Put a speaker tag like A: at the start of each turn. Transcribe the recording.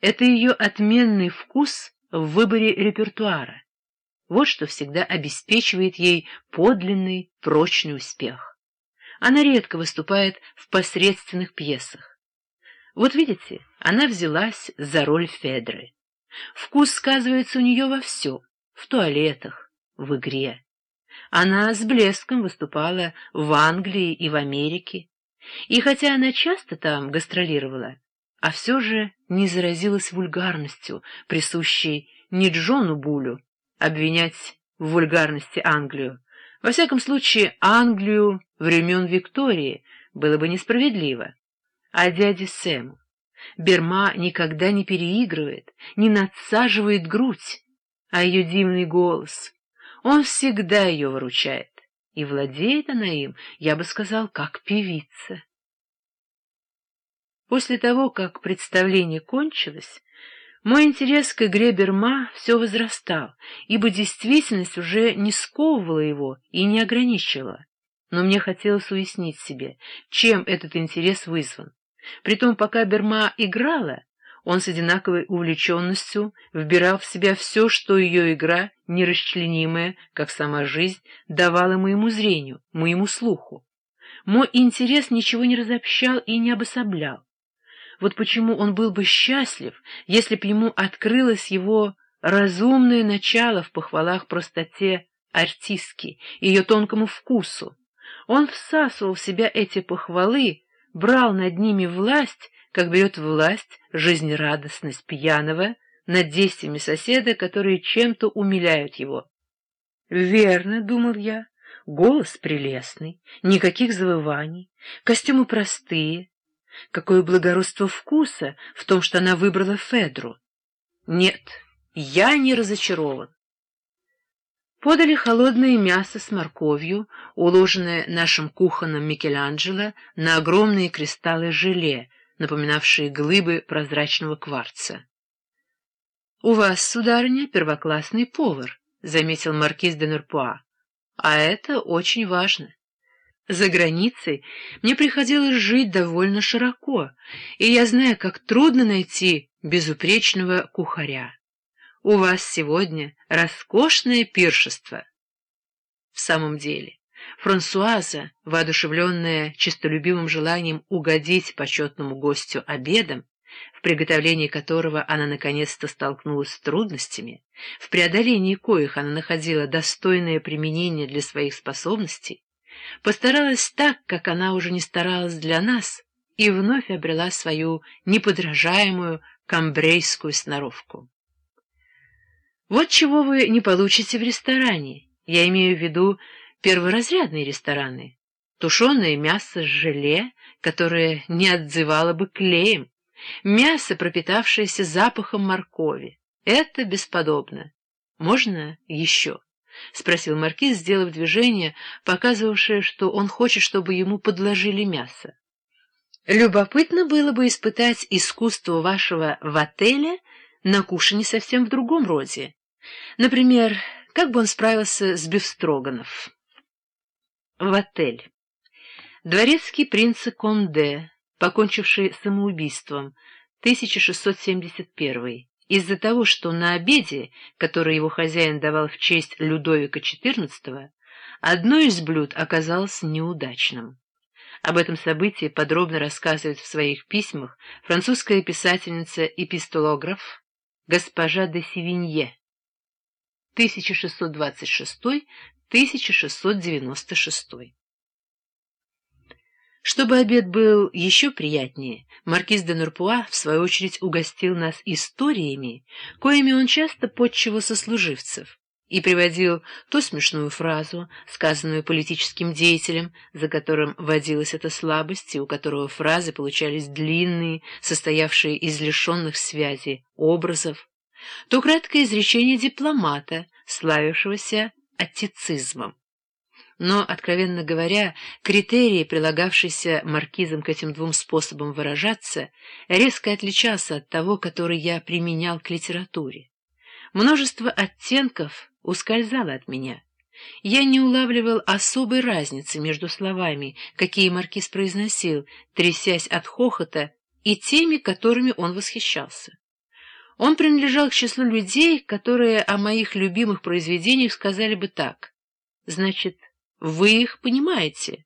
A: это ее отменный вкус в выборе репертуара. Вот что всегда обеспечивает ей подлинный, прочный успех. Она редко выступает в посредственных пьесах. Вот видите, она взялась за роль Федры. Вкус сказывается у нее во всем — в туалетах, в игре. Она с блеском выступала в Англии и в Америке. И хотя она часто там гастролировала, а все же не заразилась вульгарностью, присущей не Джону Булю, обвинять в вульгарности Англию. Во всяком случае, Англию времен Виктории было бы несправедливо. А дяде Сэму Берма никогда не переигрывает, не надсаживает грудь, а ее дивный голос, он всегда ее выручает, и владеет она им, я бы сказал, как певица. После того, как представление кончилось, мой интерес к игре Берма все возрастал, ибо действительность уже не сковывала его и не ограничивала. Но мне хотелось уяснить себе, чем этот интерес вызван. Притом, пока Берма играла, он с одинаковой увлеченностью вбирал в себя все, что ее игра, нерасчленимая, как сама жизнь, давала моему зрению, моему слуху. Мой интерес ничего не разобщал и не обособлял. Вот почему он был бы счастлив, если б ему открылось его разумное начало в похвалах простоте артистки, ее тонкому вкусу. Он всасывал в себя эти похвалы, брал над ними власть, как берет власть жизнерадостность пьяного над действиями соседа, которые чем-то умиляют его. «Верно», — думал я, — «голос прелестный, никаких завываний, костюмы простые, Какое благородство вкуса в том, что она выбрала Федру. Нет, я не разочарован. Подали холодное мясо с морковью, уложенное нашим кухонным Микеланджело на огромные кристаллы желе, напоминавшие глыбы прозрачного кварца. — У вас, сударыня, первоклассный повар, — заметил маркиз де Нурпуа. — А это очень важно. За границей мне приходилось жить довольно широко, и я знаю, как трудно найти безупречного кухаря. У вас сегодня роскошное пиршество. В самом деле, Франсуаза, воодушевленная честолюбивым желанием угодить почетному гостю обедом, в приготовлении которого она наконец-то столкнулась с трудностями, в преодолении коих она находила достойное применение для своих способностей, постаралась так, как она уже не старалась для нас, и вновь обрела свою неподражаемую камбрейскую сноровку. Вот чего вы не получите в ресторане. Я имею в виду перворазрядные рестораны. Тушеное мясо с желе, которое не отзывало бы клеем, мясо, пропитавшееся запахом моркови. Это бесподобно. Можно еще? — спросил маркиз, сделав движение, показывавшее, что он хочет, чтобы ему подложили мясо. — Любопытно было бы испытать искусство вашего в отеле на кушанье совсем в другом роде. Например, как бы он справился с бифстроганов? В отель. Дворецкий принца Конде, покончивший самоубийством, 1671 из-за того, что на обеде, который его хозяин давал в честь Людовика XIV, одно из блюд оказалось неудачным. Об этом событии подробно рассказывает в своих письмах французская писательница-эпистолограф госпожа де Севинье 1626-1696. Чтобы обед был еще приятнее, маркиз де Нурпуа, в свою очередь, угостил нас историями, коими он часто подчивал сослуживцев, и приводил то смешную фразу, сказанную политическим деятелем, за которым водилась эта слабость, и у которого фразы получались длинные, состоявшие из лишенных связи образов, то краткое изречение дипломата, славившегося аттицизмом. Но, откровенно говоря, критерий, прилагавшийся маркизом к этим двум способам выражаться, резко отличался от того, который я применял к литературе. Множество оттенков ускользало от меня. Я не улавливал особой разницы между словами, какие маркиз произносил, трясясь от хохота, и теми, которыми он восхищался. Он принадлежал к числу людей, которые о моих любимых произведениях сказали бы так. Значит, вы их понимаете?